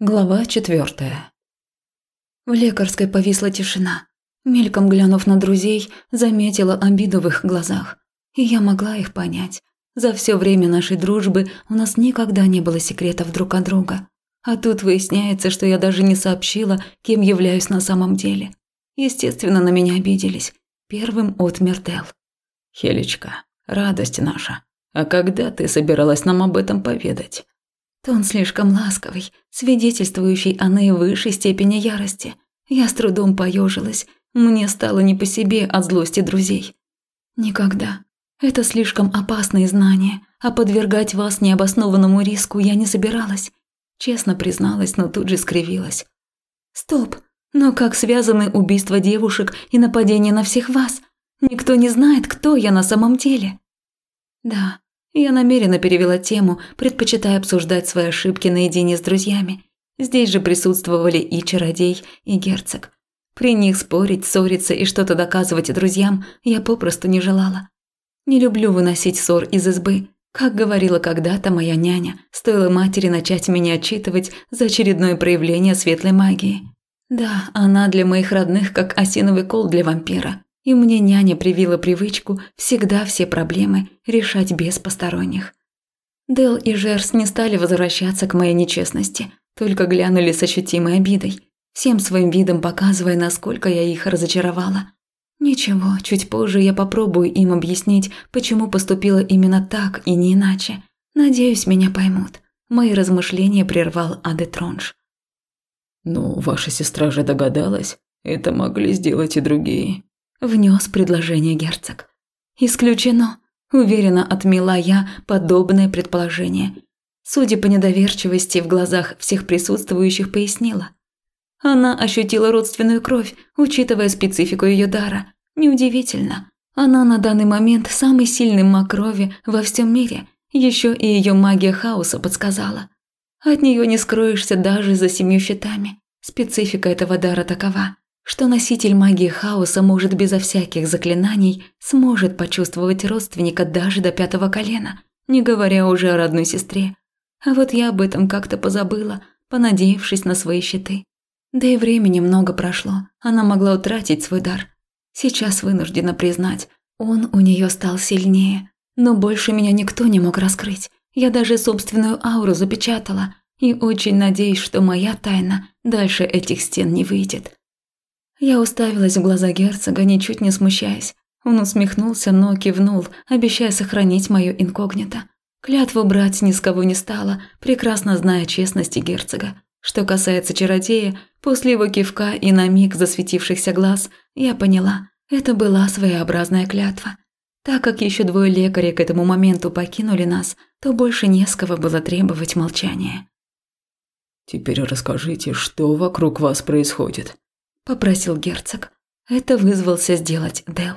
Глава четвертая. В лекарской повисла тишина. Мельком глянув на друзей, заметила обиду в их глазах. И я могла их понять. За все время нашей дружбы у нас никогда не было секретов друг от друга. А тут выясняется, что я даже не сообщила, кем являюсь на самом деле. Естественно, на меня обиделись. Первым отмер Дел. «Хелечка, радость наша. А когда ты собиралась нам об этом поведать?» Тон слишком ласковый, свидетельствующий о наивысшей степени ярости. Я с трудом поежилась. Мне стало не по себе от злости друзей. Никогда. Это слишком опасные знания, а подвергать вас необоснованному риску я не собиралась. Честно призналась, но тут же скривилась. Стоп, но как связаны убийство девушек и нападение на всех вас? Никто не знает, кто я на самом деле. Да, я намеренно перевела тему, предпочитая обсуждать свои ошибки наедине с друзьями. Здесь же присутствовали и чародей, и герцог. При них спорить, ссориться и что-то доказывать друзьям я попросту не желала. Не люблю выносить ссор из избы. Как говорила когда-то моя няня, стоило матери начать меня отчитывать за очередное проявление светлой магии. Да, она для моих родных как осиновый кол для вампира и мне няня привила привычку всегда все проблемы решать без посторонних. Дел и Жерс не стали возвращаться к моей нечестности, только глянули с ощутимой обидой, всем своим видом показывая, насколько я их разочаровала. Ничего, чуть позже я попробую им объяснить, почему поступила именно так и не иначе. Надеюсь, меня поймут. Мои размышления прервал Адетронж. «Ну, ваша сестра же догадалась. Это могли сделать и другие. Внес предложение герцог. «Исключено», – уверенно отмела я подобное предположение. Судя по недоверчивости в глазах всех присутствующих, пояснила. Она ощутила родственную кровь, учитывая специфику ее дара. Неудивительно. Она на данный момент самый сильный маг крови во всем мире. Еще и ее магия хаоса подсказала. От нее не скроешься даже за семью щитами. Специфика этого дара такова что носитель магии хаоса может безо всяких заклинаний сможет почувствовать родственника даже до пятого колена, не говоря уже о родной сестре. А вот я об этом как-то позабыла, понадеявшись на свои щиты. Да и времени много прошло, она могла утратить свой дар. Сейчас вынуждена признать, он у нее стал сильнее. Но больше меня никто не мог раскрыть. Я даже собственную ауру запечатала и очень надеюсь, что моя тайна дальше этих стен не выйдет. Я уставилась в глаза герцога, ничуть не смущаясь. Он усмехнулся, но кивнул, обещая сохранить моё инкогнито. Клятву брать ни с кого не стала, прекрасно зная честности герцога. Что касается чародея, после его кивка и на миг засветившихся глаз, я поняла, это была своеобразная клятва. Так как еще двое лекарей к этому моменту покинули нас, то больше не с кого было требовать молчания. «Теперь расскажите, что вокруг вас происходит?» Попросил герцог. Это вызвался сделать Дел.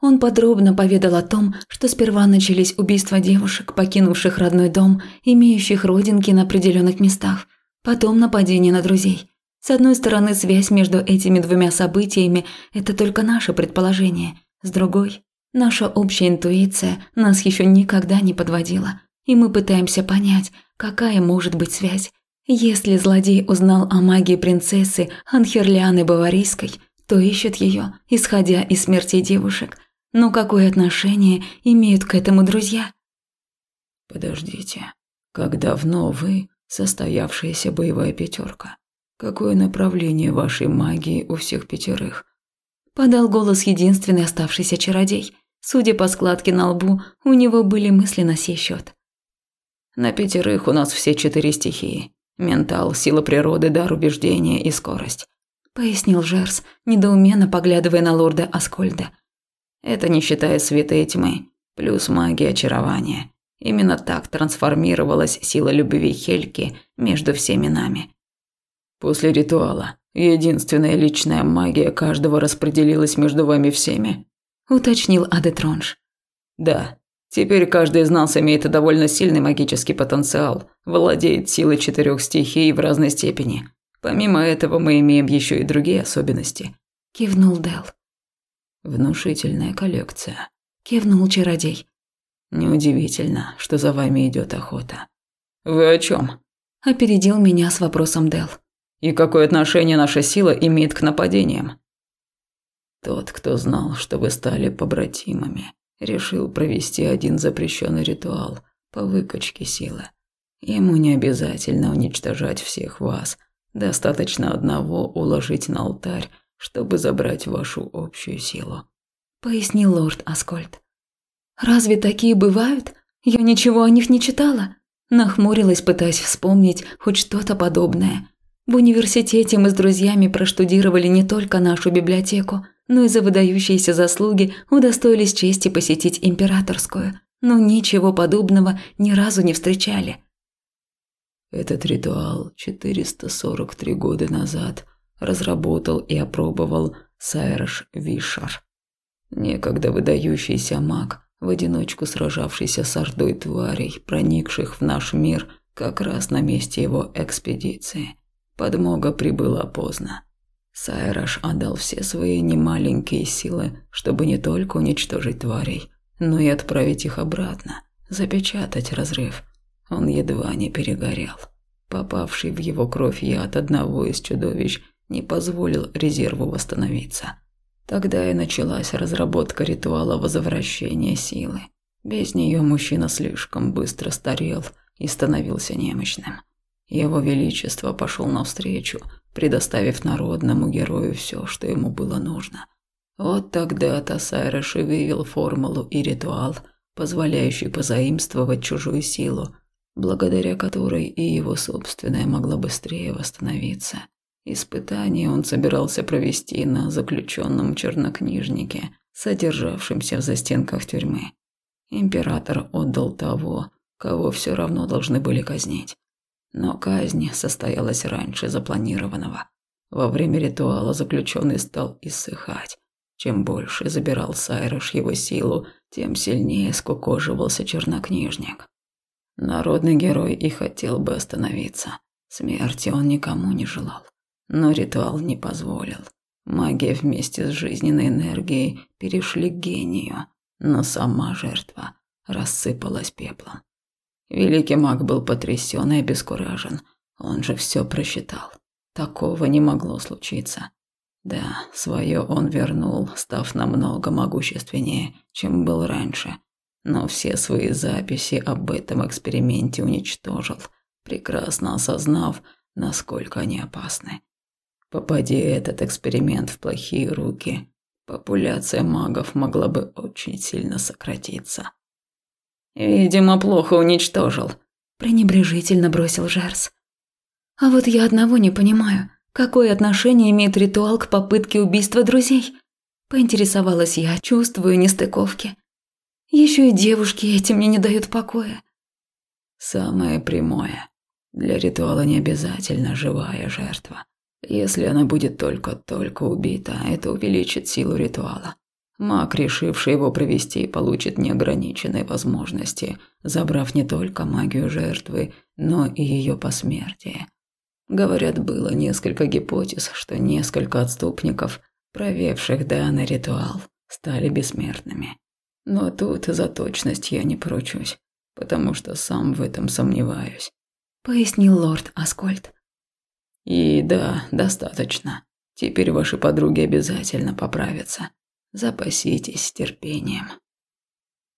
Он подробно поведал о том, что сперва начались убийства девушек, покинувших родной дом, имеющих родинки на определенных местах, потом нападение на друзей. С одной стороны, связь между этими двумя событиями – это только наше предположение, с другой – наша общая интуиция нас еще никогда не подводила, и мы пытаемся понять, какая может быть связь, если злодей узнал о магии принцессы Анхерлианы Баварийской, то ищет ее, исходя из смерти девушек. Но какое отношение имеют к этому друзья? Подождите, как давно вы состоявшаяся боевая пятерка? Какое направление вашей магии у всех пятерых? Подал голос единственный оставшийся чародей. Судя по складке на лбу, у него были мысли на сей счет. На пятерых у нас все четыре стихии. Ментал, сила природы, дар убеждения и скорость», – пояснил Жерс, недоуменно поглядывая на лорда Аскольда. «Это не считая света и тьмы, плюс магия очарования. Именно так трансформировалась сила любви Хельки между всеми нами. После ритуала единственная личная магия каждого распределилась между вами всеми», – уточнил Адетронж. «Да, Теперь каждый из нас имеет довольно сильный магический потенциал, владеет силой четырех стихий в разной степени. Помимо этого мы имеем еще и другие особенности. Кивнул Дел. Внушительная коллекция. Кивнул чародей. Неудивительно, что за вами идет охота. Вы о чем? Опередил меня с вопросом Дел. «И какое отношение наша сила имеет к нападениям?» Тот, кто знал, что вы стали побратимами, решил провести один запрещенный ритуал по выкачке силы. Ему не обязательно уничтожать всех вас. Достаточно одного уложить на алтарь, чтобы забрать вашу общую силу. Пояснил лорд Аскольд. Разве такие бывают? Я ничего о них не читала. Нахмурилась, пытаясь вспомнить хоть что-то подобное. В университете мы с друзьями проштудировали не только нашу библиотеку, но и за выдающиеся заслуги удостоились чести посетить императорскую. Но ничего подобного ни разу не встречали. Этот ритуал 443 года назад разработал и опробовал Сайрш Вишар. Некогда выдающийся маг, в одиночку сражавшийся с ордой тварей, проникших в наш мир как раз на месте его экспедиции. Подмога прибыла поздно. Сайраш отдал все свои немаленькие силы, чтобы не только уничтожить тварей, но и отправить их обратно, запечатать разрыв – он едва не перегорел. Попавший в его кровь яд одного из чудовищ не позволил резерву восстановиться. Тогда и началась разработка ритуала возвращения силы. Без нее мужчина слишком быстро старел и становился немощным. Его Величество пошел навстречу, предоставив народному герою все, что ему было нужно. Вот тогда-то Сайреш вывел формулу и ритуал, позволяющий позаимствовать чужую силу благодаря которой и его собственная могла быстрее восстановиться. Испытание он собирался провести на заключенном чернокнижнике, содержавшемся в застенках тюрьмы. Император отдал того, кого все равно должны были казнить. Но казнь состоялась раньше запланированного. Во время ритуала заключенный стал иссыхать. Чем больше забирал Сайрош его силу, тем сильнее скукоживался чернокнижник. Народный герой и хотел бы остановиться. Смерти он никому не желал. Но ритуал не позволил. Магия вместе с жизненной энергией перешли к гению, но сама жертва рассыпалась пеплом. Великий маг был потрясен и обескуражен. Он же все просчитал. Такого не могло случиться. Да, свое он вернул, став намного могущественнее, чем был раньше – но все свои записи об этом эксперименте уничтожил, прекрасно осознав, насколько они опасны. Попади этот эксперимент в плохие руки, популяция магов могла бы очень сильно сократиться. «Видимо, плохо уничтожил», – пренебрежительно бросил Жерс. «А вот я одного не понимаю. Какое отношение имеет ритуал к попытке убийства друзей?» Поинтересовалась я, чувствую нестыковки. Еще и девушки эти мне не дают покоя. Самое прямое. Для ритуала не обязательно живая жертва. Если она будет только-только убита, это увеличит силу ритуала. Маг, решивший его провести, получит неограниченные возможности, забрав не только магию жертвы, но и ее посмертие. Говорят, было несколько гипотез, что несколько отступников, провевших данный ритуал, стали бессмертными. Но тут за точность я не поручусь, потому что сам в этом сомневаюсь», – пояснил лорд Аскольд. «И да, достаточно. Теперь ваши подруги обязательно поправятся. Запаситесь терпением».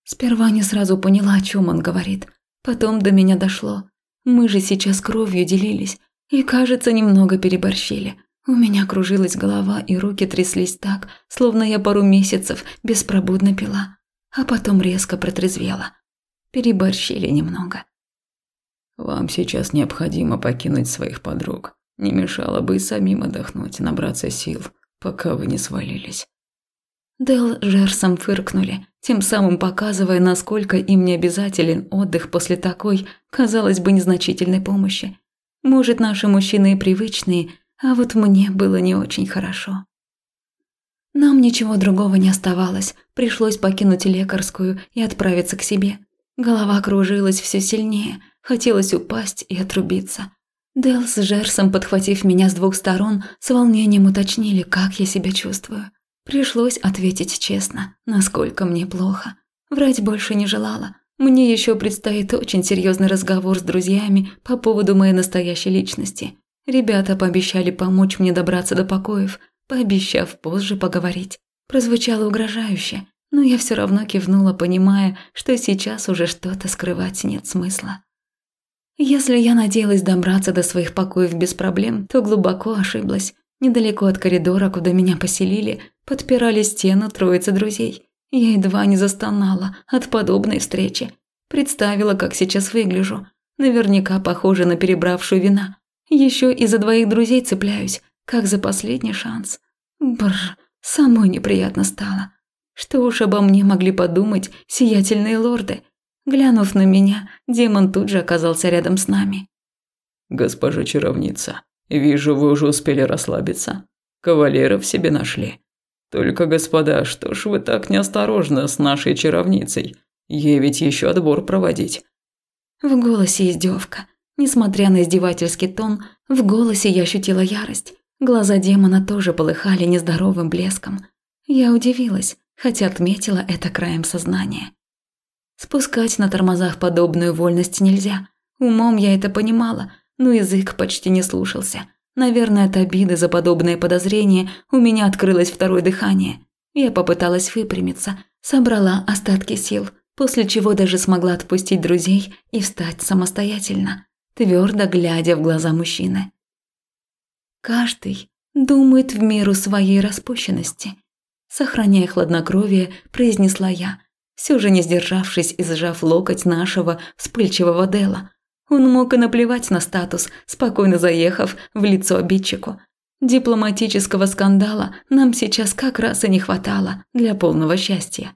Сперва не сразу поняла, о чем он говорит. Потом до меня дошло. Мы же сейчас кровью делились и, кажется, немного переборщили. У меня кружилась голова и руки тряслись так, словно я пару месяцев беспробудно пила а потом резко протрезвела. Переборщили немного. «Вам сейчас необходимо покинуть своих подруг. Не мешало бы и самим отдохнуть, набраться сил, пока вы не свалились». Дел Жерсом фыркнули, тем самым показывая, насколько им не обязателен отдых после такой, казалось бы, незначительной помощи. Может, наши мужчины и привычные, а вот мне было не очень хорошо. Нам ничего другого не оставалось, пришлось покинуть лекарскую и отправиться к себе. Голова кружилась все сильнее, хотелось упасть и отрубиться. Дэл с Жерсом, подхватив меня с двух сторон, с волнением уточнили, как я себя чувствую. Пришлось ответить честно, насколько мне плохо. Врать больше не желала. Мне еще предстоит очень серьезный разговор с друзьями по поводу моей настоящей личности. Ребята пообещали помочь мне добраться до покоев, пообещав позже поговорить. Прозвучало угрожающе, но я все равно кивнула, понимая, что сейчас уже что-то скрывать нет смысла. Если я надеялась добраться до своих покоев без проблем, то глубоко ошиблась. Недалеко от коридора, куда меня поселили, подпирали стену троицы друзей. Я едва не застонала от подобной встречи. Представила, как сейчас выгляжу. Наверняка похожа на перебравшую вина. Еще и за двоих друзей цепляюсь, как за последний шанс. Бррр, самой неприятно стало. Что уж обо мне могли подумать сиятельные лорды. Глянув на меня, демон тут же оказался рядом с нами. «Госпожа чаровница, вижу, вы уже успели расслабиться. Кавалеров себе нашли. Только, господа, что ж вы так неосторожно с нашей чаровницей? Ей ведь еще отбор проводить». В голосе издевка. Несмотря на издевательский тон, в голосе я ощутила ярость. Глаза демона тоже полыхали нездоровым блеском. Я удивилась, хотя отметила это краем сознания. Спускать на тормозах подобную вольность нельзя. Умом я это понимала, но язык почти не слушался. Наверное, от обиды за подобное подозрение у меня открылось второе дыхание. Я попыталась выпрямиться, собрала остатки сил, после чего даже смогла отпустить друзей и встать самостоятельно, твердо глядя в глаза мужчины. Каждый думает в меру своей распущенности – Сохраняя хладнокровие, произнесла я, все же не сдержавшись и сжав локоть нашего вспыльчивого Дела. Он мог и наплевать на статус, спокойно заехав в лицо обидчику. Дипломатического скандала нам сейчас как раз и не хватало для полного счастья.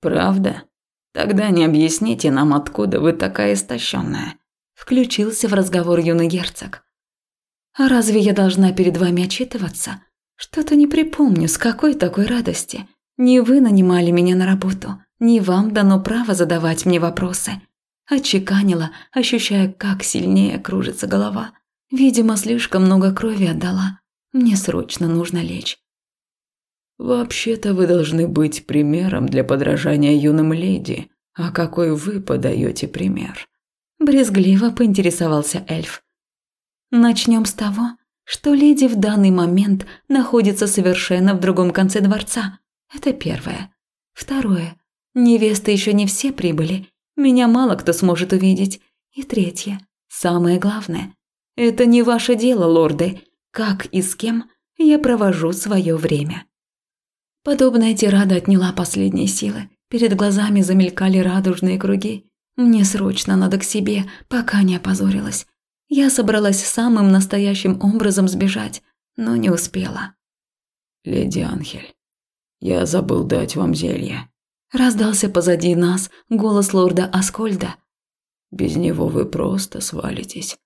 «Правда? Тогда не объясните нам, откуда вы такая истощенная», – включился в разговор юный герцог. «А разве я должна перед вами отчитываться? Что-то не припомню, с какой такой радости. Не вы нанимали меня на работу, не вам дано право задавать мне вопросы. Отчеканила, ощущая, как сильнее кружится голова. Видимо, слишком много крови отдала. Мне срочно нужно лечь. «Вообще-то вы должны быть примером для подражания юным леди. А какой вы подаете пример?» Брезгливо поинтересовался эльф. Начнем с того, что леди в данный момент находится совершенно в другом конце дворца. Это первое. Второе. Невесты еще не все прибыли. Меня мало кто сможет увидеть. И третье. Самое главное. Это не ваше дело, лорды, как и с кем я провожу свое время. Подобная тирада отняла последние силы. Перед глазами замелькали радужные круги. Мне срочно надо к себе, пока не опозорилась. Я собралась самым настоящим образом сбежать, но не успела. «Леди Анхель, я забыл дать вам зелье». Раздался позади нас голос лорда Аскольда. «Без него вы просто свалитесь».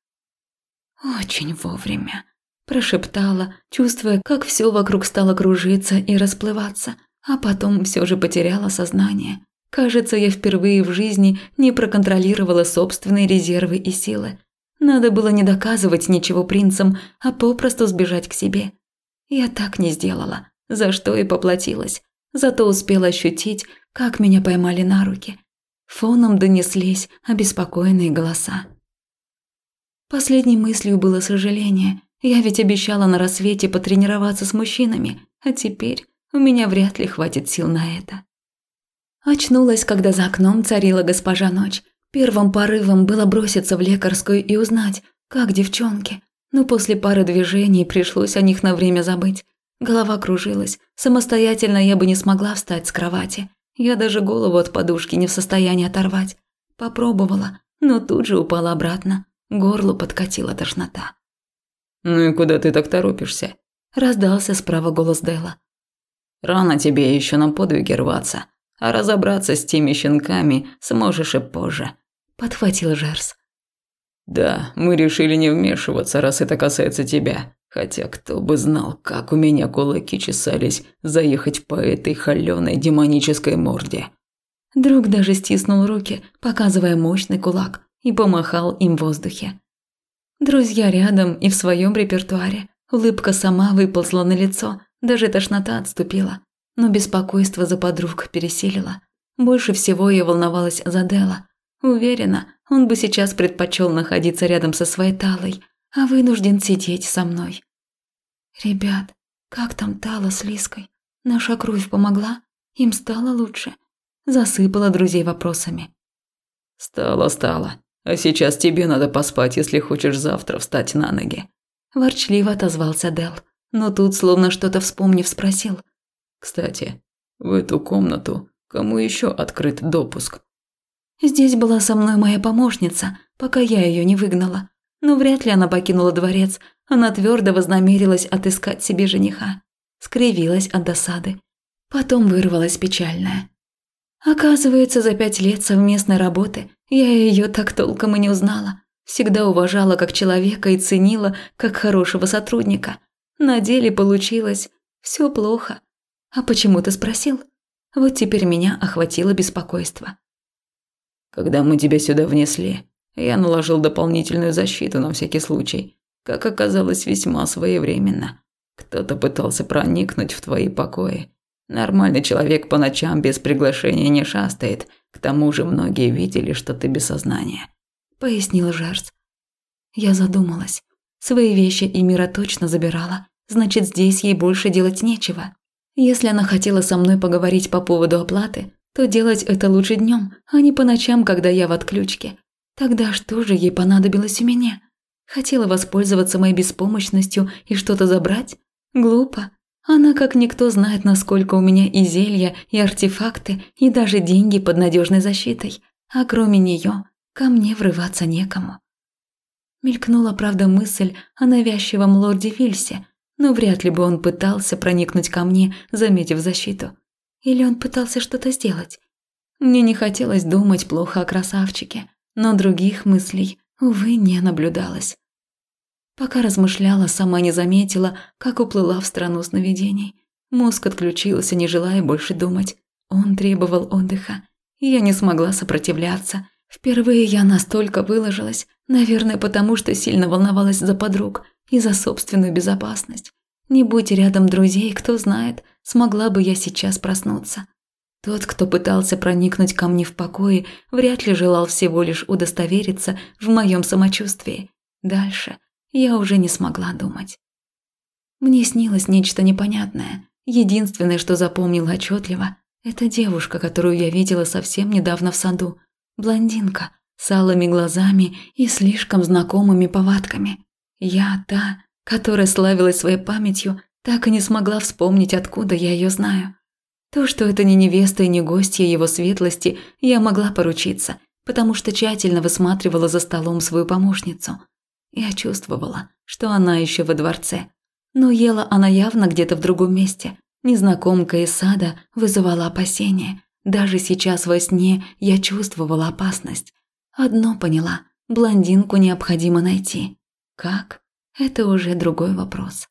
«Очень вовремя», – прошептала, чувствуя, как все вокруг стало кружиться и расплываться, а потом все же потеряла сознание. Кажется, я впервые в жизни не проконтролировала собственные резервы и силы. Надо было не доказывать ничего принцам, а попросту сбежать к себе. Я так не сделала, за что и поплатилась. Зато успела ощутить, как меня поймали на руки. Фоном донеслись обеспокоенные голоса. Последней мыслью было сожаление. Я ведь обещала на рассвете потренироваться с мужчинами, а теперь у меня вряд ли хватит сил на это. Очнулась, когда за окном царила госпожа ночь. Первым порывом было броситься в лекарскую и узнать, как девчонки. Но после пары движений пришлось о них на время забыть. Голова кружилась. Самостоятельно я бы не смогла встать с кровати. Я даже голову от подушки не в состоянии оторвать. Попробовала, но тут же упала обратно. Горлу подкатила тошнота. «Ну и куда ты так торопишься?» Раздался справа голос Дела. «Рано тебе еще на подвиги рваться, а разобраться с теми щенками сможешь и позже подхватил Жерс. Да, мы решили не вмешиваться, раз это касается тебя. Хотя кто бы знал, как у меня кулаки чесались заехать по этой холёной демонической морде. Друг даже стиснул руки, показывая мощный кулак, и помахал им в воздухе. Друзья рядом и в своем репертуаре. Улыбка сама выползла на лицо, даже тошнота отступила. Но беспокойство за подруг пересилило. Больше всего я волновалась за Дела. Уверена, он бы сейчас предпочел находиться рядом со своей Талой, а вынужден сидеть со мной. «Ребят, как там Тала с Лиской? Наша кровь помогла? Им стало лучше?» Засыпала друзей вопросами. «Стало, стало. А сейчас тебе надо поспать, если хочешь завтра встать на ноги». Ворчливо отозвался Дел, но тут, словно что-то вспомнив, спросил. «Кстати, в эту комнату кому еще открыт допуск?» Здесь была со мной моя помощница, пока я ее не выгнала. Но вряд ли она покинула дворец, она твердо вознамерилась отыскать себе жениха. Скривилась от досады. Потом вырвалась печальная. Оказывается, за пять лет совместной работы я ее так толком и не узнала. Всегда уважала как человека и ценила как хорошего сотрудника. На деле получилось все плохо. А почему ты спросил? Вот теперь меня охватило беспокойство. Когда мы тебя сюда внесли, я наложил дополнительную защиту на всякий случай. Как оказалось, весьма своевременно. Кто-то пытался проникнуть в твои покои. Нормальный человек по ночам без приглашения не шастает. К тому же многие видели, что ты без сознания. Пояснил Жерц. Я задумалась. Свои вещи и Мира точно забирала. Значит, здесь ей больше делать нечего. Если она хотела со мной поговорить по поводу оплаты, то делать это лучше днем, а не по ночам, когда я в отключке. Тогда что же ей понадобилось у меня? Хотела воспользоваться моей беспомощностью и что-то забрать? Глупо. Она как никто знает, насколько у меня и зелья, и артефакты, и даже деньги под надежной защитой. А кроме нее ко мне врываться некому. Мелькнула, правда, мысль о навязчивом лорде Вильсе, но вряд ли бы он пытался проникнуть ко мне, заметив защиту. Или он пытался что-то сделать? Мне не хотелось думать плохо о красавчике, но других мыслей, увы, не наблюдалось. Пока размышляла, сама не заметила, как уплыла в страну сновидений. Мозг отключился, не желая больше думать. Он требовал отдыха. Я не смогла сопротивляться. Впервые я настолько выложилась, наверное, потому что сильно волновалась за подруг и за собственную безопасность. Не будь рядом друзей, кто знает, смогла бы я сейчас проснуться. Тот, кто пытался проникнуть ко мне в покое, вряд ли желал всего лишь удостовериться в моем самочувствии. Дальше я уже не смогла думать. Мне снилось нечто непонятное. Единственное, что запомнила отчетливо, это девушка, которую я видела совсем недавно в саду. Блондинка, с алыми глазами и слишком знакомыми повадками. Я та, которая славилась своей памятью, так и не смогла вспомнить, откуда я ее знаю. То, что это не невеста и не гостья его светлости, я могла поручиться, потому что тщательно высматривала за столом свою помощницу. Я чувствовала, что она еще во дворце. Но ела она явно где-то в другом месте. Незнакомка из сада вызывала опасения. Даже сейчас во сне я чувствовала опасность. Одно поняла – блондинку необходимо найти. Как? Это уже другой вопрос.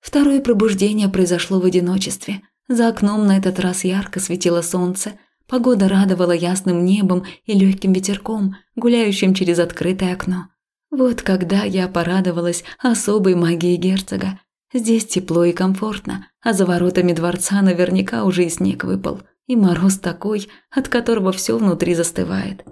Второе пробуждение произошло в одиночестве. За окном на этот раз ярко светило солнце. Погода радовала ясным небом и легким ветерком, гуляющим через открытое окно. Вот когда я порадовалась особой магии герцога. Здесь тепло и комфортно, а за воротами дворца наверняка уже и снег выпал, и мороз такой, от которого все внутри застывает.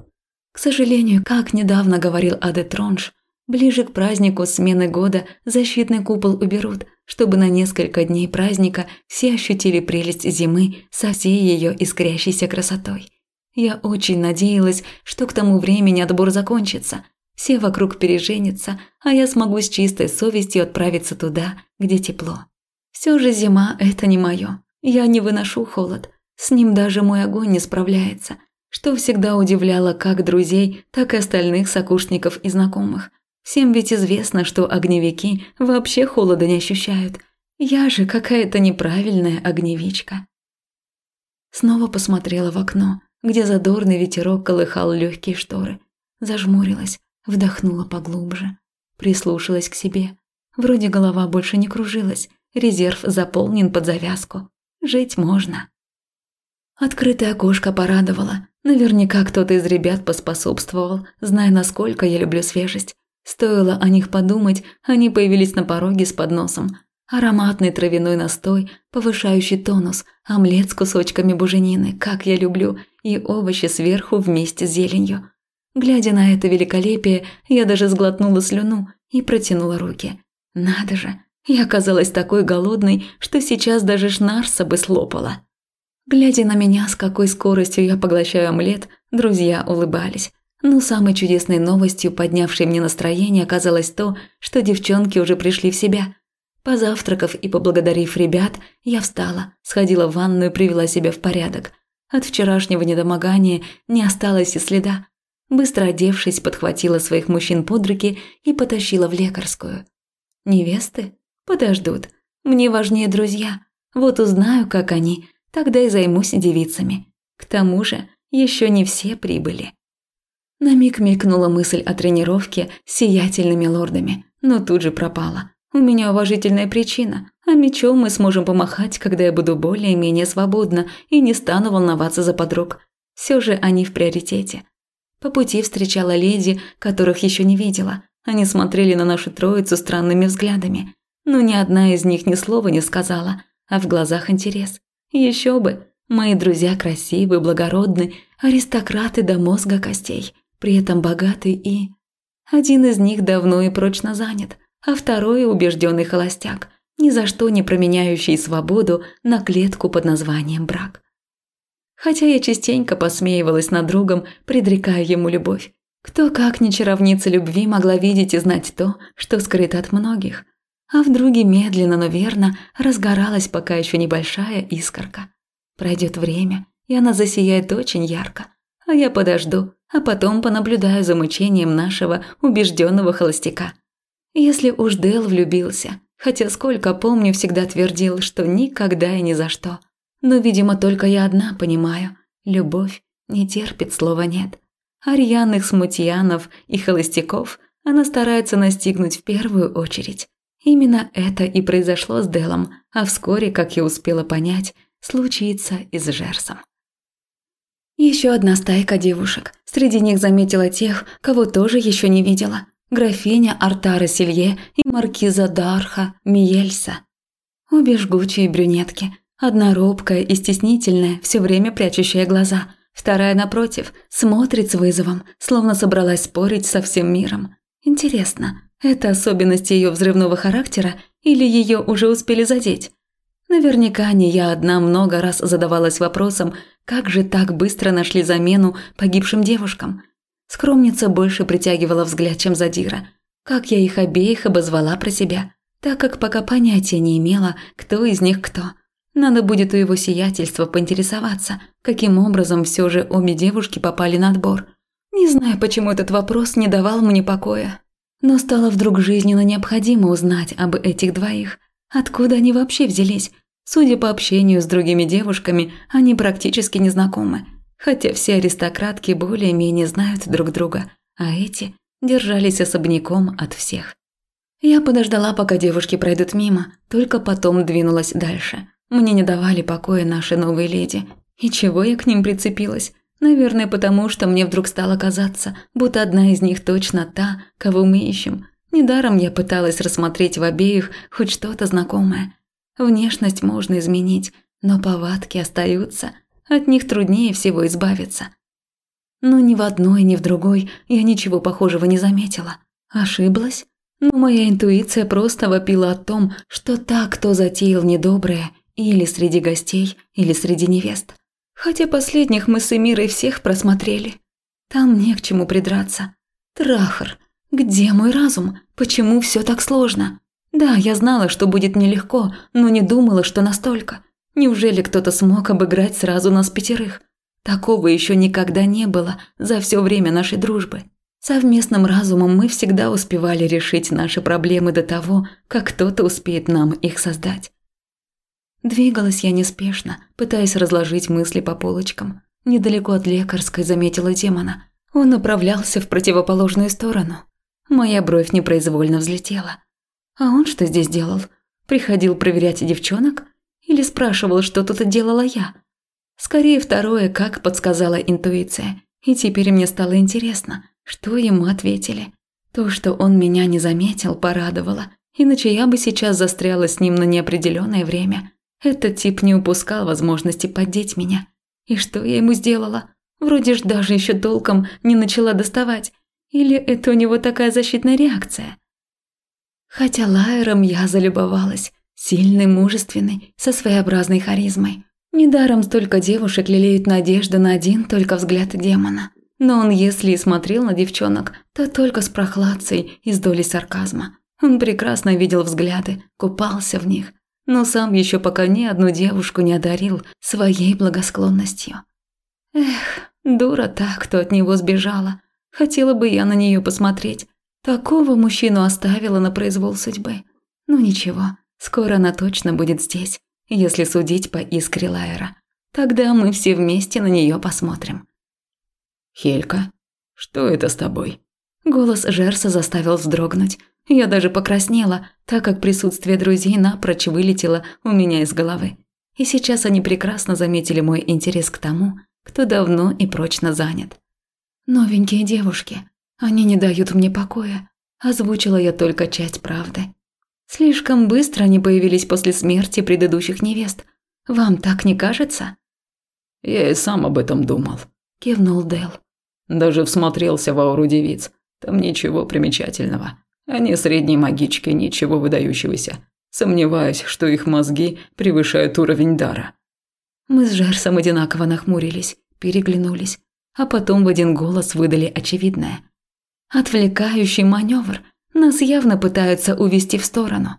К сожалению, как недавно говорил Адетронж, Ближе к празднику смены года защитный купол уберут, чтобы на несколько дней праздника все ощутили прелесть зимы со всей ее искрящейся красотой. Я очень надеялась, что к тому времени отбор закончится, все вокруг переженятся, а я смогу с чистой совестью отправиться туда, где тепло. Все же зима – это не мое. Я не выношу холод. С ним даже мой огонь не справляется, что всегда удивляло как друзей, так и остальных сокурсников и знакомых – Всем ведь известно, что огневики вообще холода не ощущают. Я же какая-то неправильная огневичка. Снова посмотрела в окно, где задорный ветерок колыхал легкие шторы. Зажмурилась, вдохнула поглубже. Прислушалась к себе. Вроде голова больше не кружилась, резерв заполнен под завязку. Жить можно. Открытое окошко порадовало. Наверняка кто-то из ребят поспособствовал, зная, насколько я люблю свежесть. Стоило о них подумать, они появились на пороге с подносом. Ароматный травяной настой, повышающий тонус, омлет с кусочками буженины, как я люблю, и овощи сверху вместе с зеленью. Глядя на это великолепие, я даже сглотнула слюну и протянула руки. Надо же, я оказалась такой голодной, что сейчас даже шнарса бы слопала. Глядя на меня, с какой скоростью я поглощаю омлет, друзья улыбались. Но самой чудесной новостью, поднявшей мне настроение, оказалось то, что девчонки уже пришли в себя – Позавтракав и поблагодарив ребят, я встала, сходила в ванную и привела себя в порядок. От вчерашнего недомогания не осталось и следа. Быстро одевшись, подхватила своих мужчин под руки и потащила в лекарскую. Невесты? Подождут. Мне важнее друзья. Вот узнаю, как они, тогда и займусь девицами. К тому же, еще не все прибыли. На миг мелькнула мысль о тренировке с сиятельными лордами, но тут же пропала. У меня уважительная причина, а мечом мы сможем помахать, когда я буду более-менее свободна и не стану волноваться за подруг. Все же они в приоритете. По пути встречала леди, которых еще не видела. Они смотрели на нашу троицу странными взглядами. Но ни одна из них ни слова не сказала, а в глазах интерес. Еще бы, мои друзья красивы, благородны, аристократы до мозга костей, при этом богаты и... Один из них давно и прочно занят а второй – убежденный холостяк, ни за что не променяющий свободу на клетку под названием брак. Хотя я частенько посмеивалась над другом, предрекая ему любовь. Кто, как ни чаровница любви, могла видеть и знать то, что скрыто от многих. А в друге медленно, но верно разгоралась пока еще небольшая искорка. Пройдет время, и она засияет очень ярко. А я подожду, а потом понаблюдаю за мучением нашего убежденного холостяка – если уж Дэл влюбился, хотя сколько помню, всегда твердил, что никогда и ни за что. Но, видимо, только я одна понимаю, любовь не терпит слова «нет». Арьяных смутьянов и холостяков она старается настигнуть в первую очередь. Именно это и произошло с Делом, а вскоре, как я успела понять, случится и с Жерсом. Еще одна стайка девушек. Среди них заметила тех, кого тоже еще не видела графиня Артара Селье и маркиза Дарха Миельса. Обе жгучие брюнетки, одна робкая и стеснительная, все время прячущая глаза, вторая, напротив, смотрит с вызовом, словно собралась спорить со всем миром. Интересно, это особенность ее взрывного характера или ее уже успели задеть? Наверняка не я одна много раз задавалась вопросом, как же так быстро нашли замену погибшим девушкам – Скромница больше притягивала взгляд, чем задира. Как я их обеих обозвала про себя, так как пока понятия не имела, кто из них кто. Надо будет у его сиятельства поинтересоваться, каким образом все же обе девушки попали на отбор. Не знаю, почему этот вопрос не давал мне покоя. Но стало вдруг жизненно необходимо узнать об этих двоих. Откуда они вообще взялись? Судя по общению с другими девушками, они практически не знакомы хотя все аристократки более-менее знают друг друга, а эти держались особняком от всех. Я подождала, пока девушки пройдут мимо, только потом двинулась дальше. Мне не давали покоя наши новые леди. И чего я к ним прицепилась? Наверное, потому что мне вдруг стало казаться, будто одна из них точно та, кого мы ищем. Недаром я пыталась рассмотреть в обеих хоть что-то знакомое. Внешность можно изменить, но повадки остаются – от них труднее всего избавиться. Но ни в одной, ни в другой я ничего похожего не заметила. Ошиблась? Но моя интуиция просто вопила о том, что так, кто затеял недоброе, или среди гостей, или среди невест. Хотя последних мы с Эмирой всех просмотрели. Там не к чему придраться. Трахар, где мой разум? Почему все так сложно? Да, я знала, что будет нелегко, но не думала, что настолько. Неужели кто-то смог обыграть сразу нас пятерых? Такого еще никогда не было за все время нашей дружбы. Совместным разумом мы всегда успевали решить наши проблемы до того, как кто-то успеет нам их создать. Двигалась я неспешно, пытаясь разложить мысли по полочкам. Недалеко от лекарской заметила демона. Он направлялся в противоположную сторону. Моя бровь непроизвольно взлетела. А он что здесь делал? Приходил проверять девчонок? Или спрашивал, что тут делала я? Скорее второе, как подсказала интуиция. И теперь мне стало интересно, что ему ответили. То, что он меня не заметил, порадовало. Иначе я бы сейчас застряла с ним на неопределенное время. Этот тип не упускал возможности поддеть меня. И что я ему сделала? Вроде ж даже еще толком не начала доставать. Или это у него такая защитная реакция? Хотя Лайером я залюбовалась. Сильный, мужественный, со своеобразной харизмой. Недаром столько девушек лелеют надежду на один только взгляд демона. Но он, если и смотрел на девчонок, то только с прохладцей и с долей сарказма. Он прекрасно видел взгляды, купался в них, но сам еще пока ни одну девушку не одарил своей благосклонностью. Эх, дура та, кто от него сбежала. Хотела бы я на нее посмотреть. Такого мужчину оставила на произвол судьбы. Ну ничего, скоро она точно будет здесь, если судить по искре Лайера. Тогда мы все вместе на нее посмотрим. «Хелька, что это с тобой?» Голос Жерса заставил вздрогнуть. Я даже покраснела, так как присутствие друзей напрочь вылетело у меня из головы. И сейчас они прекрасно заметили мой интерес к тому, кто давно и прочно занят. «Новенькие девушки, они не дают мне покоя», – озвучила я только часть правды. «Слишком быстро они появились после смерти предыдущих невест. Вам так не кажется?» «Я и сам об этом думал», – кивнул Дэл. «Даже всмотрелся в ауру девиц. Там ничего примечательного. Они средние магички, ничего выдающегося. Сомневаюсь, что их мозги превышают уровень дара. Мы с Жерсом одинаково нахмурились, переглянулись, а потом в один голос выдали очевидное. Отвлекающий маневр. Нас явно пытаются увести в сторону.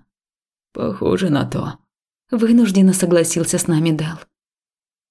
Похоже на то. Вынужденно согласился с нами Дел.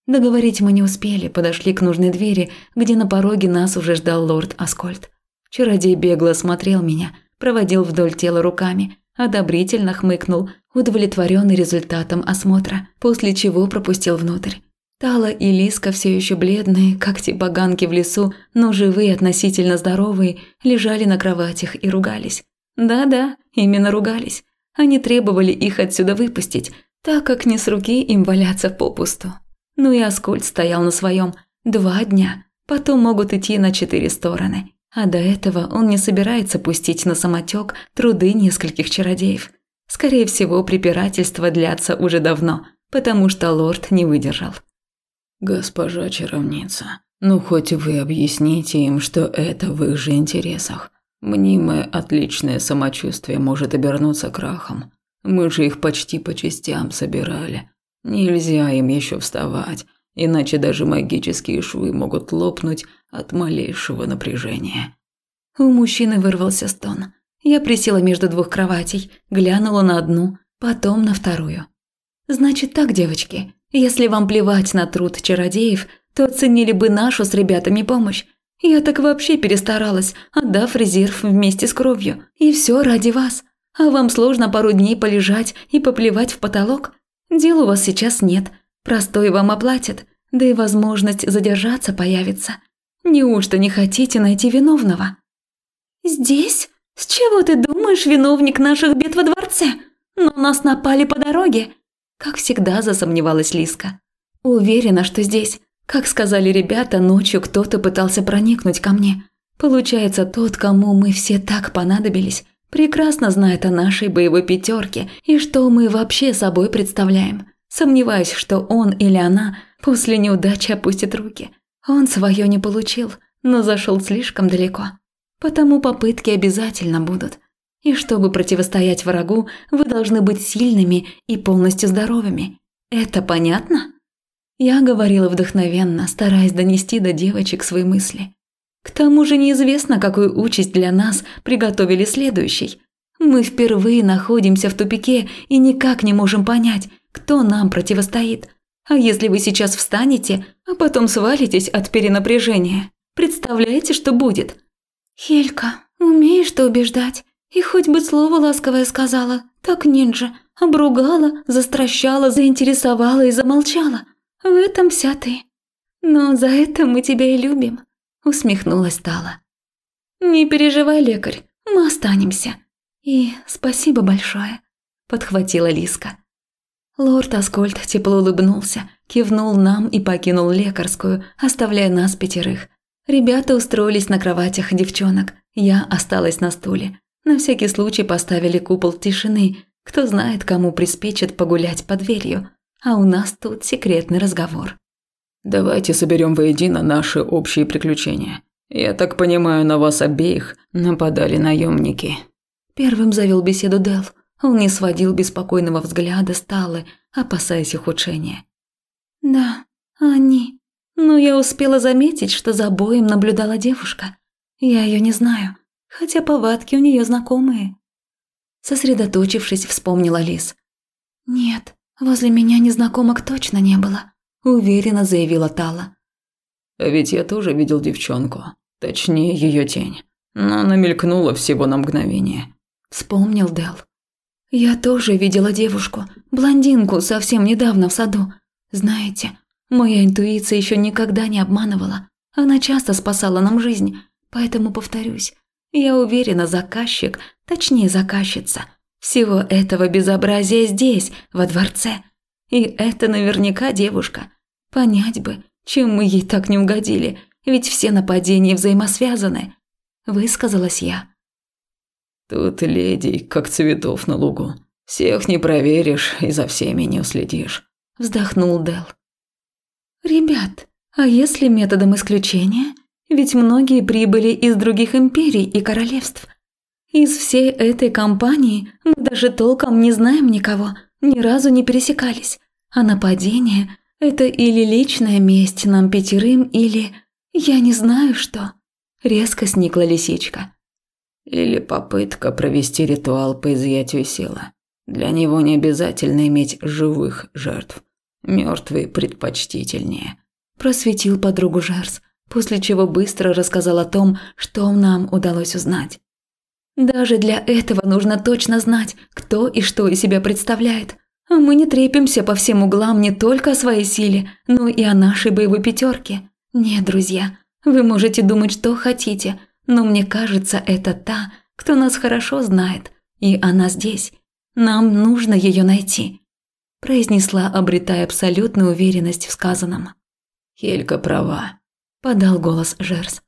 Договорить мы не успели, подошли к нужной двери, где на пороге нас уже ждал лорд Аскольд. Чародей бегло смотрел меня, проводил вдоль тела руками, одобрительно хмыкнул, удовлетворенный результатом осмотра, после чего пропустил внутрь. Тала и Лиска все еще бледные, как те поганки в лесу, но живые, относительно здоровые, лежали на кроватях и ругались. Да-да, именно ругались. Они требовали их отсюда выпустить, так как не с руки им валяться попусту. Ну и Аскольд стоял на своем. Два дня. Потом могут идти на четыре стороны. А до этого он не собирается пустить на самотек труды нескольких чародеев. Скорее всего, препирательства длятся уже давно, потому что лорд не выдержал. «Госпожа чаровница, ну хоть вы объясните им, что это в их же интересах. Мнимое отличное самочувствие может обернуться крахом. Мы же их почти по частям собирали. Нельзя им еще вставать, иначе даже магические швы могут лопнуть от малейшего напряжения. У мужчины вырвался стон. Я присела между двух кроватей, глянула на одну, потом на вторую. «Значит так, девочки, если вам плевать на труд чародеев, то оценили бы нашу с ребятами помощь. Я так вообще перестаралась, отдав резерв вместе с кровью. И все ради вас. А вам сложно пару дней полежать и поплевать в потолок? Дел у вас сейчас нет. Простой вам оплатят, да и возможность задержаться появится. Неужто не хотите найти виновного?» «Здесь? С чего ты думаешь, виновник наших бед во дворце? Но нас напали по дороге!» Как всегда засомневалась Лиска. «Уверена, что здесь. Как сказали ребята, ночью кто-то пытался проникнуть ко мне. Получается, тот, кому мы все так понадобились, прекрасно знает о нашей боевой пятерке и что мы вообще собой представляем. Сомневаюсь, что он или она после неудачи опустит руки. Он свое не получил, но зашел слишком далеко. Потому попытки обязательно будут. И чтобы противостоять врагу, вы должны быть сильными и полностью здоровыми. Это понятно? Я говорила вдохновенно, стараясь донести до девочек свои мысли. К тому же неизвестно, какую участь для нас приготовили следующий. Мы впервые находимся в тупике и никак не можем понять, кто нам противостоит – а если вы сейчас встанете, а потом свалитесь от перенапряжения? Представляете, что будет? Хелька, умеешь ты убеждать? И хоть бы слово ласковое сказала, так нет. Обругала, застращала, заинтересовала и замолчала. В этом вся ты. Но за это мы тебя и любим. Усмехнулась Тала. Не переживай, лекарь, мы останемся. И спасибо большое, подхватила Лиска. Лорд Аскольд тепло улыбнулся, кивнул нам и покинул лекарскую, оставляя нас пятерых. Ребята устроились на кроватях девчонок, я осталась на стуле. На всякий случай поставили купол тишины, кто знает, кому приспичит погулять под дверью. А у нас тут секретный разговор. Давайте соберем воедино наши общие приключения. Я так понимаю, на вас обеих нападали наемники. Первым завел беседу Дел. Он не сводил беспокойного взгляда Сталы, опасаясь ухудшения. «Да, они. Но я успела заметить, что за боем наблюдала девушка. Я ее не знаю, хотя повадки у нее знакомые». Сосредоточившись, вспомнила Лис. «Нет, возле меня незнакомок точно не было», – уверенно заявила Тала. «А ведь я тоже видел девчонку, точнее ее тень, но она мелькнула всего на мгновение», – вспомнил Дел. «Я тоже видела девушку, блондинку, совсем недавно в саду. Знаете, моя интуиция еще никогда не обманывала. Она часто спасала нам жизнь, поэтому повторюсь. Я уверена, заказчик, точнее заказчица, всего этого безобразия здесь, во дворце. И это наверняка девушка. Понять бы, чем мы ей так не угодили, ведь все нападения взаимосвязаны. Высказалась я. Тут леди, как цветов на лугу. Всех не проверишь и за всеми не уследишь. Вздохнул Дел. Ребят, а если методом исключения? Ведь многие прибыли из других империй и королевств. Из всей этой компании мы даже толком не знаем никого, ни разу не пересекались. А нападение – это или личная месть нам пятерым, или... Я не знаю что. Резко сникла лисичка. Или попытка провести ритуал по изъятию силы. Для него не обязательно иметь живых жертв. Мертвые предпочтительнее. Просветил подругу Жерс, после чего быстро рассказал о том, что нам удалось узнать. Даже для этого нужно точно знать, кто и что из себя представляет. А мы не трепимся по всем углам не только о своей силе, но и о нашей боевой пятерке. Нет, друзья, вы можете думать, что хотите – но мне кажется, это та, кто нас хорошо знает, и она здесь. Нам нужно ее найти», – произнесла, обретая абсолютную уверенность в сказанном. «Хелька права», – подал голос Жерс.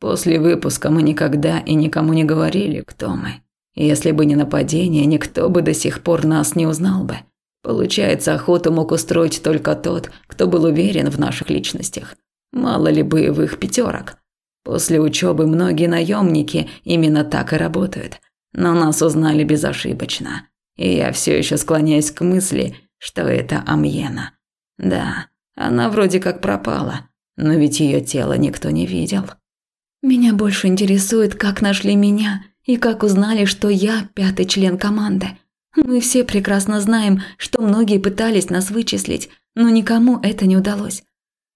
«После выпуска мы никогда и никому не говорили, кто мы. Если бы не нападение, никто бы до сих пор нас не узнал бы. Получается, охоту мог устроить только тот, кто был уверен в наших личностях. Мало ли боевых пятерок. После учебы многие наемники именно так и работают. Но нас узнали безошибочно. И я все еще склоняюсь к мысли, что это Амьена. Да, она вроде как пропала, но ведь ее тело никто не видел. Меня больше интересует, как нашли меня и как узнали, что я пятый член команды. Мы все прекрасно знаем, что многие пытались нас вычислить, но никому это не удалось.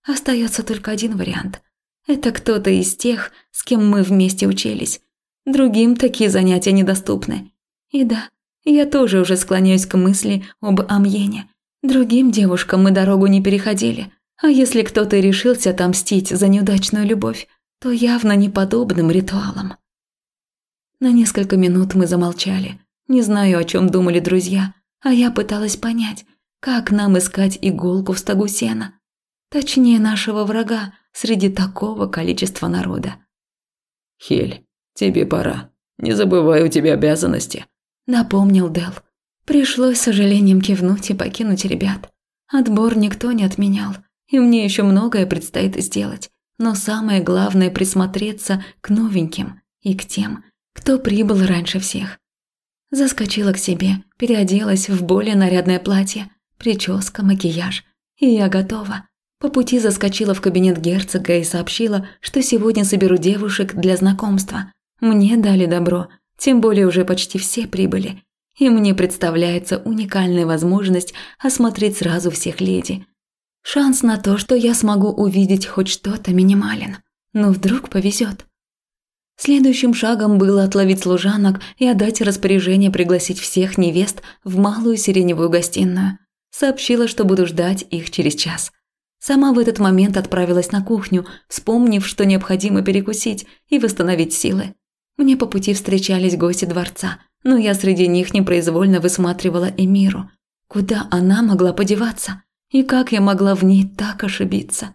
Остается только один вариант – это кто-то из тех, с кем мы вместе учились. Другим такие занятия недоступны. И да, я тоже уже склоняюсь к мысли об Амьене. Другим девушкам мы дорогу не переходили. А если кто-то решился отомстить за неудачную любовь, то явно не подобным ритуалом. На несколько минут мы замолчали. Не знаю, о чем думали друзья, а я пыталась понять, как нам искать иголку в стогу сена. Точнее, нашего врага, среди такого количества народа. «Хель, тебе пора. Не забывай, у тебя обязанности», – напомнил Дел. Пришлось с сожалением кивнуть и покинуть ребят. Отбор никто не отменял, и мне еще многое предстоит сделать. Но самое главное – присмотреться к новеньким и к тем, кто прибыл раньше всех. Заскочила к себе, переоделась в более нарядное платье, прическа, макияж, и я готова. По пути заскочила в кабинет герцога и сообщила, что сегодня соберу девушек для знакомства. Мне дали добро, тем более уже почти все прибыли. И мне представляется уникальная возможность осмотреть сразу всех леди. Шанс на то, что я смогу увидеть хоть что-то, минимален. Но вдруг повезет. Следующим шагом было отловить служанок и отдать распоряжение пригласить всех невест в малую сиреневую гостиную. Сообщила, что буду ждать их через час. Сама в этот момент отправилась на кухню, вспомнив, что необходимо перекусить и восстановить силы. Мне по пути встречались гости дворца, но я среди них непроизвольно высматривала Эмиру. Куда она могла подеваться? И как я могла в ней так ошибиться?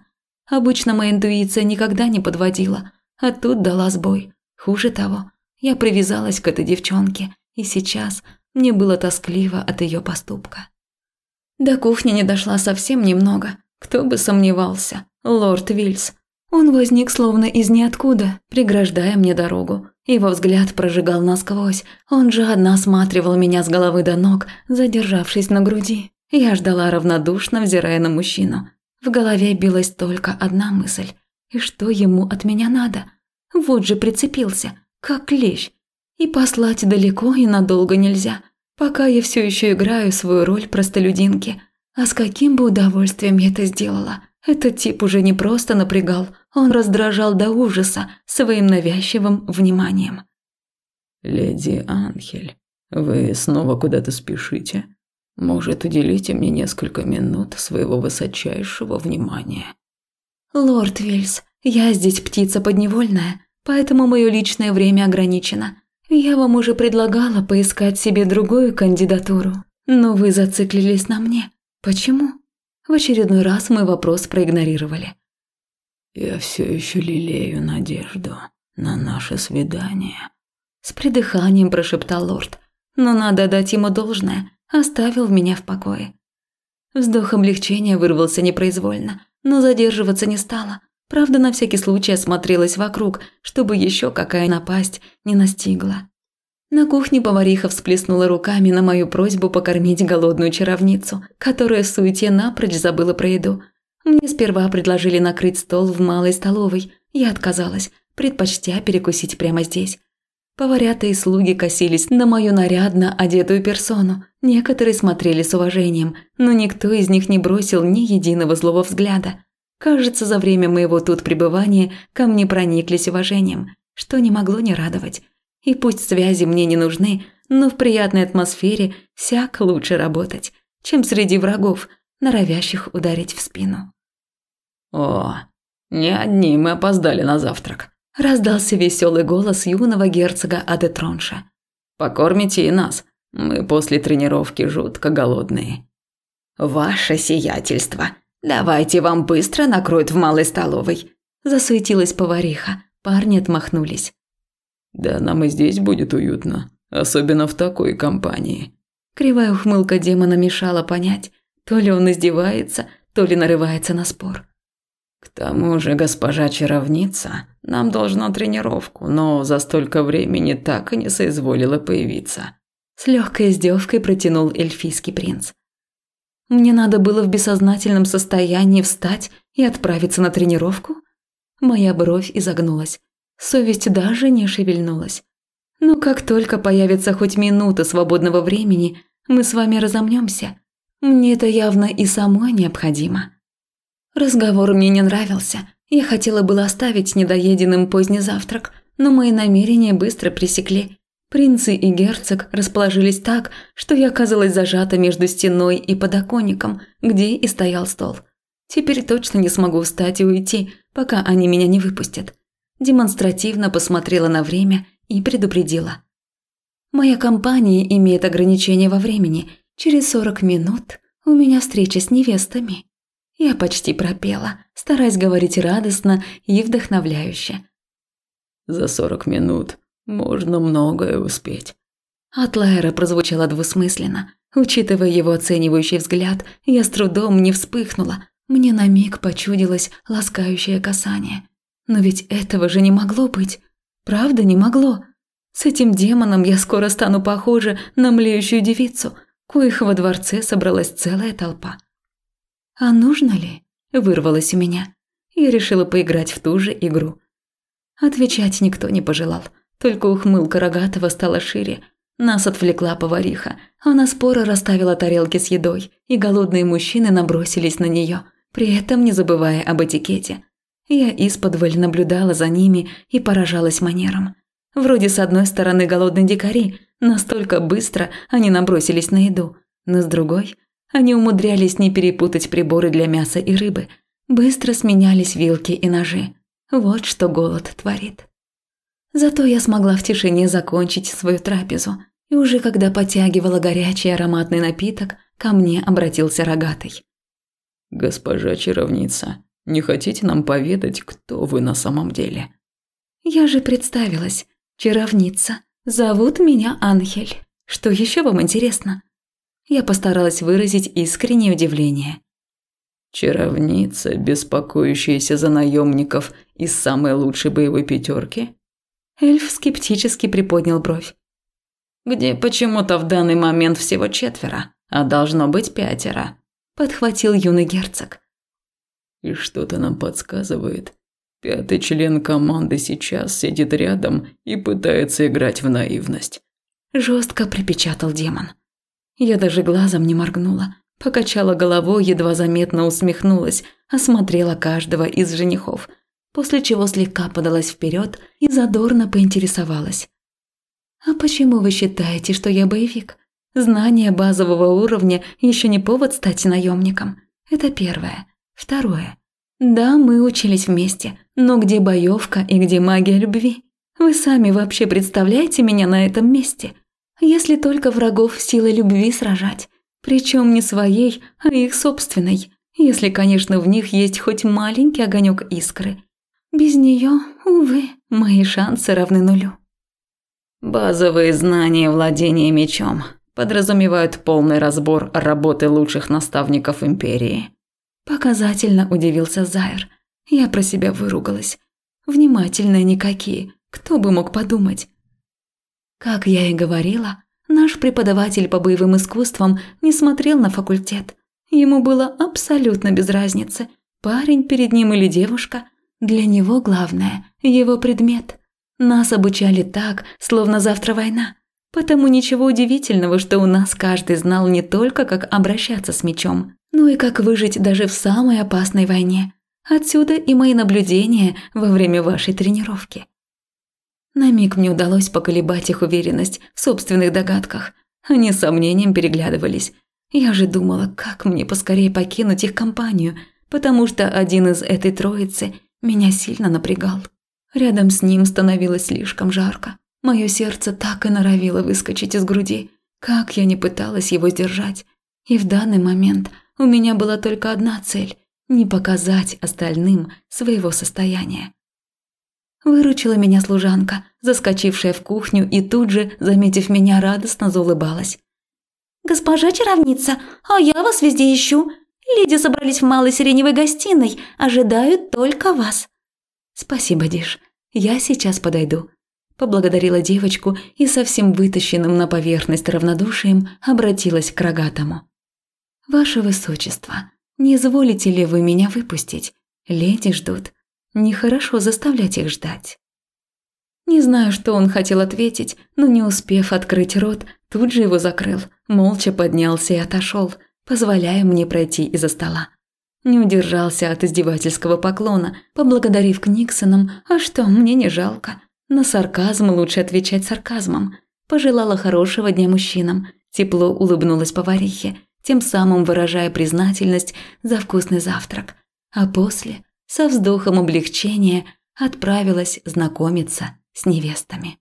Обычно моя интуиция никогда не подводила, а тут дала сбой. Хуже того, Я привязалась к этой девчонке, и сейчас мне было тоскливо от ее поступка. До кухни не дошла совсем немного. Кто бы сомневался. Лорд Вильс. Он возник словно из ниоткуда, преграждая мне дорогу. Его взгляд прожигал насквозь. Он жадно осматривал меня с головы до ног, задержавшись на груди. Я ждала равнодушно, взирая на мужчину. В голове билась только одна мысль. И что ему от меня надо? Вот же прицепился, как клещ. И послать далеко и надолго нельзя, пока я все еще играю свою роль простолюдинки. А с каким бы удовольствием я это сделала? Этот тип уже не просто напрягал, он раздражал до ужаса своим навязчивым вниманием. «Леди Анхель, вы снова куда-то спешите? Может, уделите мне несколько минут своего высочайшего внимания?» «Лорд Вильс, я здесь птица подневольная, поэтому мое личное время ограничено. Я вам уже предлагала поискать себе другую кандидатуру, но вы зациклились на мне. Почему?» В очередной раз мой вопрос проигнорировали. «Я все еще лелею надежду на наше свидание», – с придыханием прошептал лорд. «Но надо дать ему должное, оставил меня в покое». Вздох облегчения вырвался непроизвольно, но задерживаться не стала. Правда, на всякий случай осмотрелась вокруг, чтобы еще какая напасть не настигла. На кухне повариха всплеснула руками на мою просьбу покормить голодную чаровницу, которая в суете напрочь забыла про еду. Мне сперва предложили накрыть стол в малой столовой. Я отказалась, предпочтя перекусить прямо здесь. Поварята и слуги косились на мою нарядно одетую персону. Некоторые смотрели с уважением, но никто из них не бросил ни единого злого взгляда. Кажется, за время моего тут пребывания ко мне прониклись уважением, что не могло не радовать. И пусть связи мне не нужны, но в приятной атмосфере всяк лучше работать, чем среди врагов, норовящих ударить в спину. «О, не одни мы опоздали на завтрак», – раздался веселый голос юного герцога Адетронша. «Покормите и нас, мы после тренировки жутко голодные». «Ваше сиятельство, давайте вам быстро накроют в малой столовой», – засуетилась повариха. Парни отмахнулись. Да нам и здесь будет уютно, особенно в такой компании. Кривая ухмылка демона мешала понять, то ли он издевается, то ли нарывается на спор. К тому же, госпожа чаровница нам должна тренировку, но за столько времени так и не соизволила появиться. С легкой издевкой протянул эльфийский принц. Мне надо было в бессознательном состоянии встать и отправиться на тренировку? Моя бровь изогнулась. Совесть даже не шевельнулась. Но как только появится хоть минута свободного времени, мы с вами разомнемся. Мне это явно и самой необходимо. Разговор мне не нравился. Я хотела было оставить недоеденным поздний завтрак, но мои намерения быстро пресекли. Принцы и герцог расположились так, что я оказалась зажата между стеной и подоконником, где и стоял стол. Теперь точно не смогу встать и уйти, пока они меня не выпустят демонстративно посмотрела на время и предупредила. «Моя компания имеет ограничение во времени. Через 40 минут у меня встреча с невестами». Я почти пропела, стараясь говорить радостно и вдохновляюще. «За 40 минут можно многое успеть». От Лайера прозвучало двусмысленно. Учитывая его оценивающий взгляд, я с трудом не вспыхнула. Мне на миг почудилось ласкающее касание. Но ведь этого же не могло быть. Правда, не могло. С этим демоном я скоро стану похожа на млеющую девицу, коих во дворце собралась целая толпа. «А нужно ли?» – вырвалось у меня. Я решила поиграть в ту же игру. Отвечать никто не пожелал, только ухмылка Рогатого стала шире. Нас отвлекла повариха. Она споро расставила тарелки с едой, и голодные мужчины набросились на нее, при этом не забывая об этикете – я исподволь наблюдала за ними и поражалась манерам. Вроде с одной стороны голодные дикари, настолько быстро они набросились на еду, но с другой они умудрялись не перепутать приборы для мяса и рыбы, быстро сменялись вилки и ножи. Вот что голод творит. Зато я смогла в тишине закончить свою трапезу, и уже когда потягивала горячий ароматный напиток, ко мне обратился рогатый. «Госпожа чаровница, не хотите нам поведать, кто вы на самом деле?» «Я же представилась. Чаровница. Зовут меня Анхель. Что еще вам интересно?» Я постаралась выразить искреннее удивление. «Чаровница, беспокоящаяся за наемников из самой лучшей боевой пятерки?» Эльф скептически приподнял бровь. «Где почему-то в данный момент всего четверо, а должно быть пятеро», – подхватил юный герцог. «И что-то нам подсказывает. Пятый член команды сейчас сидит рядом и пытается играть в наивность». Жестко припечатал демон. Я даже глазом не моргнула, покачала головой, едва заметно усмехнулась, осмотрела каждого из женихов, после чего слегка подалась вперед и задорно поинтересовалась. «А почему вы считаете, что я боевик? Знание базового уровня еще не повод стать наемником. Это первое. Второе. Да, мы учились вместе, но где боевка и где магия любви? Вы сами вообще представляете меня на этом месте?» Если только врагов силой любви сражать, причем не своей, а их собственной, если, конечно, в них есть хоть маленький огонек искры. Без нее, увы, мои шансы равны нулю. Базовые знания владения мечом подразумевают полный разбор работы лучших наставников империи. Показательно удивился Зайр. Я про себя выругалась. Внимательные никакие, кто бы мог подумать. Как я и говорила, наш преподаватель по боевым искусствам не смотрел на факультет. Ему было абсолютно без разницы, парень перед ним или девушка. Для него главное – его предмет. Нас обучали так, словно завтра война. Потому ничего удивительного, что у нас каждый знал не только, как обращаться с мечом, но и как выжить даже в самой опасной войне. Отсюда и мои наблюдения во время вашей тренировки. На миг мне удалось поколебать их уверенность в собственных догадках. Они с сомнением переглядывались. Я же думала, как мне поскорее покинуть их компанию, потому что один из этой троицы меня сильно напрягал. Рядом с ним становилось слишком жарко. Мое сердце так и норовило выскочить из груди, как я не пыталась его сдержать. И в данный момент у меня была только одна цель – не показать остальным своего состояния. Выручила меня служанка, заскочившая в кухню и тут же, заметив меня, радостно заулыбалась. «Госпожа чаровница, а я вас везде ищу. Леди собрались в малой сиреневой гостиной, ожидают только вас». «Спасибо, Диш, я сейчас подойду», – поблагодарила девочку и совсем вытащенным на поверхность равнодушием обратилась к рогатому. «Ваше Высочество, не изволите ли вы меня выпустить? Леди ждут». Нехорошо заставлять их ждать. Не знаю, что он хотел ответить, но не успев открыть рот, тут же его закрыл, молча поднялся и отошел, позволяя мне пройти из-за стола. Не удержался от издевательского поклона, поблагодарив Книксоном, а что, мне не жалко. На сарказм лучше отвечать сарказмом. Пожелала хорошего дня мужчинам, тепло улыбнулась поварихе, тем самым выражая признательность за вкусный завтрак. А после со вздохом облегчения отправилась знакомиться с невестами.